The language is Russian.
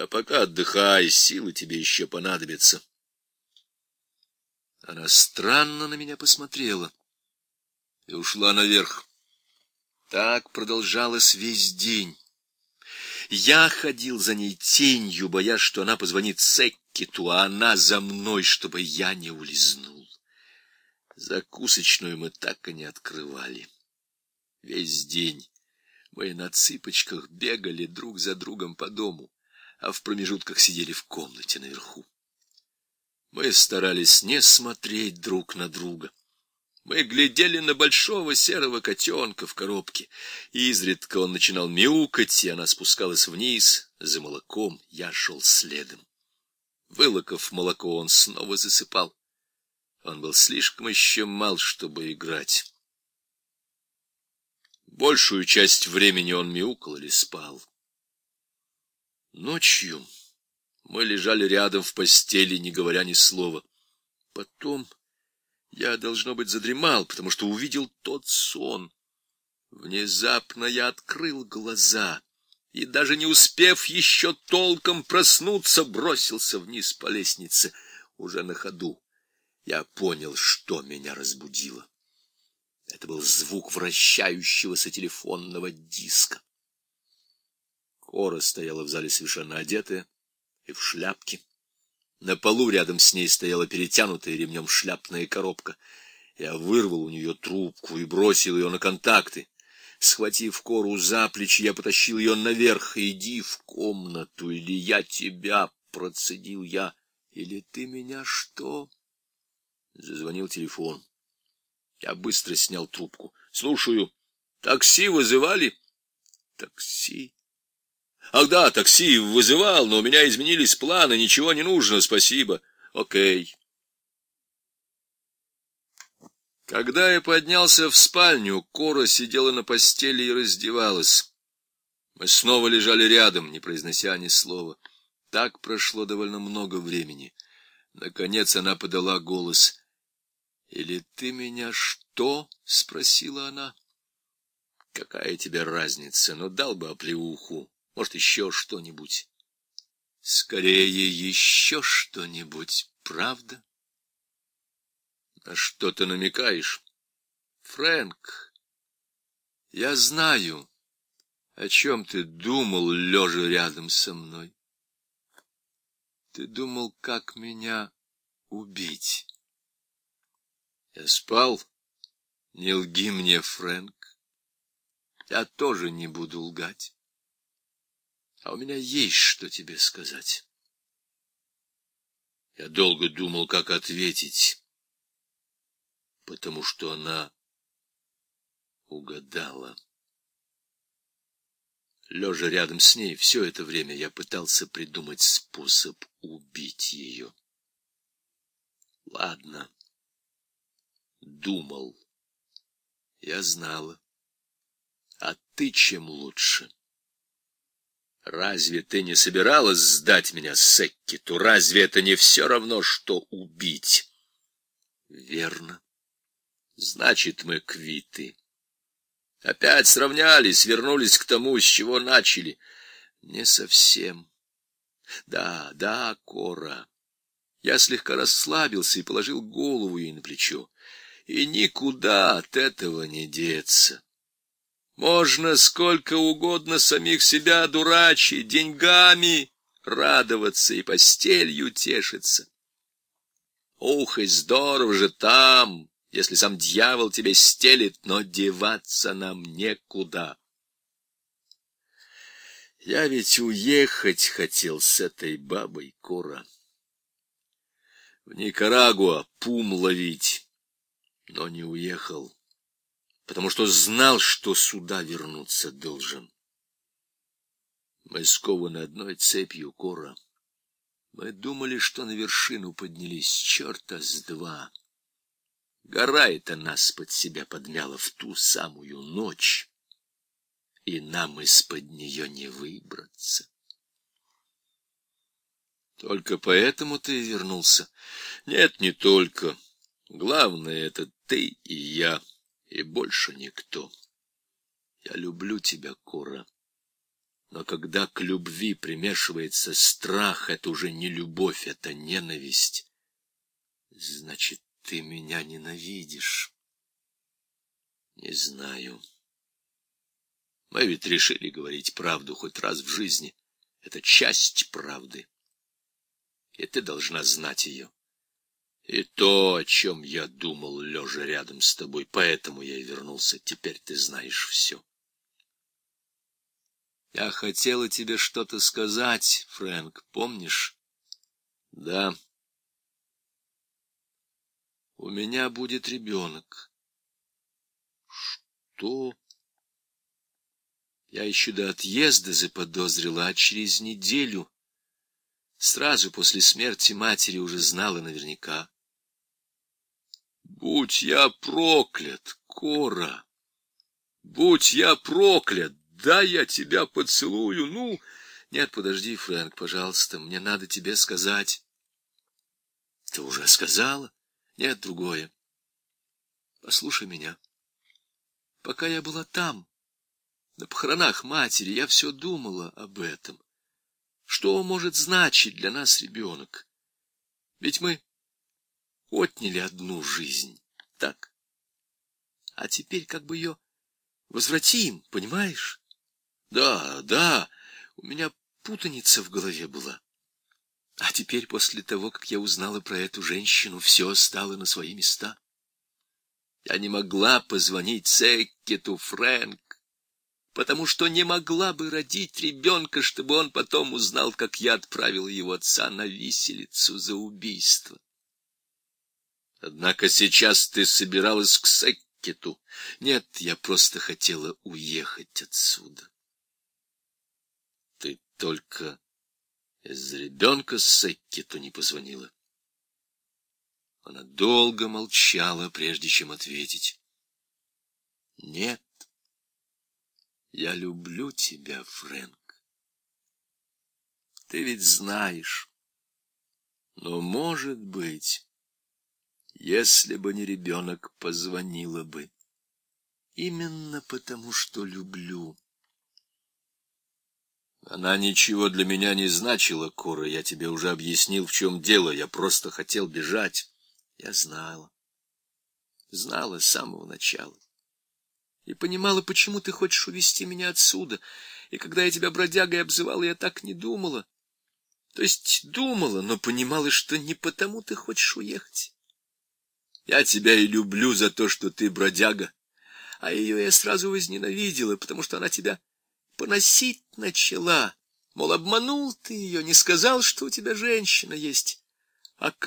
А пока отдыхай, силы тебе еще понадобятся. Она странно на меня посмотрела и ушла наверх. Так продолжалось весь день. Я ходил за ней тенью, боясь, что она позвонит Секкету, а она за мной, чтобы я не улизнул. Закусочную мы так и не открывали. Весь день мы на цыпочках бегали друг за другом по дому, а в промежутках сидели в комнате наверху. Мы старались не смотреть друг на друга. Мы глядели на большого серого котенка в коробке. Изредка он начинал мяукать, и она спускалась вниз за молоком. Я шел следом. Вылокав молоко, он снова засыпал. Он был слишком еще мал, чтобы играть. Большую часть времени он мяукал или спал. Ночью мы лежали рядом в постели, не говоря ни слова. Потом я, должно быть, задремал, потому что увидел тот сон. Внезапно я открыл глаза и, даже не успев еще толком проснуться, бросился вниз по лестнице, уже на ходу. Я понял, что меня разбудило. Это был звук вращающегося телефонного диска. Кора стояла в зале совершенно одетая и в шляпке. На полу рядом с ней стояла перетянутая ремнем шляпная коробка. Я вырвал у нее трубку и бросил ее на контакты. Схватив кору за плечи, я потащил ее наверх. «Иди в комнату, или я тебя!» — процедил я. «Или ты меня что?» Зазвонил телефон. Я быстро снял трубку. «Слушаю. Такси вызывали?» «Такси?» Ах да, такси вызывал, но у меня изменились планы, ничего не нужно, спасибо. Окей. Когда я поднялся в спальню, Кора сидела на постели и раздевалась. Мы снова лежали рядом, не произнося ни слова. Так прошло довольно много времени. Наконец она подала голос. — Или ты меня что? — спросила она. — Какая тебе разница? Ну, дал бы оплеуху. Может, еще что-нибудь. Скорее, еще что-нибудь, правда? На что ты намекаешь? Фрэнк, я знаю, о чем ты думал, лежа рядом со мной. Ты думал, как меня убить. Я спал. Не лги мне, Фрэнк. Я тоже не буду лгать а у меня есть что тебе сказать. Я долго думал, как ответить, потому что она угадала. Лежа рядом с ней, все это время я пытался придумать способ убить ее. Ладно, думал, я знала. А ты чем лучше? Разве ты не собиралась сдать меня Секкиту? Разве это не все равно, что убить? Верно. Значит, мы квиты. Опять сравнялись, вернулись к тому, с чего начали. Не совсем. Да, да, Кора. Я слегка расслабился и положил голову ей на плечо. И никуда от этого не деться. Можно сколько угодно самих себя дурачить, деньгами радоваться и постелью тешиться. Ух, и здорово же там, если сам дьявол тебе стелит, но деваться нам некуда. Я ведь уехать хотел с этой бабой Кора. В Никарагуа пум ловить, но не уехал потому что знал, что сюда вернуться должен. Мы скованы одной цепью кора. Мы думали, что на вершину поднялись черта с два. Гора эта нас под себя подмяла в ту самую ночь, и нам из-под нее не выбраться. Только поэтому ты вернулся? Нет, не только. Главное — это ты и я и больше никто. Я люблю тебя, Кора. Но когда к любви примешивается страх, это уже не любовь, это ненависть. Значит, ты меня ненавидишь. Не знаю. Мы ведь решили говорить правду хоть раз в жизни. Это часть правды. И ты должна знать ее. И то, о чем я думал, лежа рядом с тобой, поэтому я и вернулся. Теперь ты знаешь все. Я хотела тебе что-то сказать, Фрэнк, помнишь? Да. У меня будет ребенок. Что? Я еще до отъезда заподозрила, а через неделю, сразу после смерти матери, уже знала наверняка. Будь я проклят, Кора! Будь я проклят! Да, я тебя поцелую, ну... Нет, подожди, Фрэнк, пожалуйста, мне надо тебе сказать. Ты уже сказала? Нет, другое. Послушай меня. Пока я была там, на похоронах матери, я все думала об этом. Что может значить для нас ребенок? Ведь мы отняли одну жизнь, так? А теперь как бы ее возвратим, понимаешь? Да, да, у меня путаница в голове была. А теперь, после того, как я узнала про эту женщину, все стало на свои места. Я не могла позвонить Секкету, Фрэнк, потому что не могла бы родить ребенка, чтобы он потом узнал, как я отправила его отца на виселицу за убийство. Однако сейчас ты собиралась к Секкету. Нет, я просто хотела уехать отсюда. Ты только из-за ребенка Секкету не позвонила. Она долго молчала, прежде чем ответить. Нет. Я люблю тебя, Фрэнк. Ты ведь знаешь. Но, может быть, если бы не ребенок, позвонила бы. Именно потому, что люблю. Она ничего для меня не значила, Кора. Я тебе уже объяснил, в чем дело. Я просто хотел бежать. Я знала. Знала с самого начала и понимала, почему ты хочешь увести меня отсюда. И когда я тебя бродягой обзывала, я так не думала. То есть думала, но понимала, что не потому ты хочешь уехать. Я тебя и люблю за то, что ты бродяга. А ее я сразу возненавидела, потому что она тебя поносить начала. Мол, обманул ты ее, не сказал, что у тебя женщина есть. А как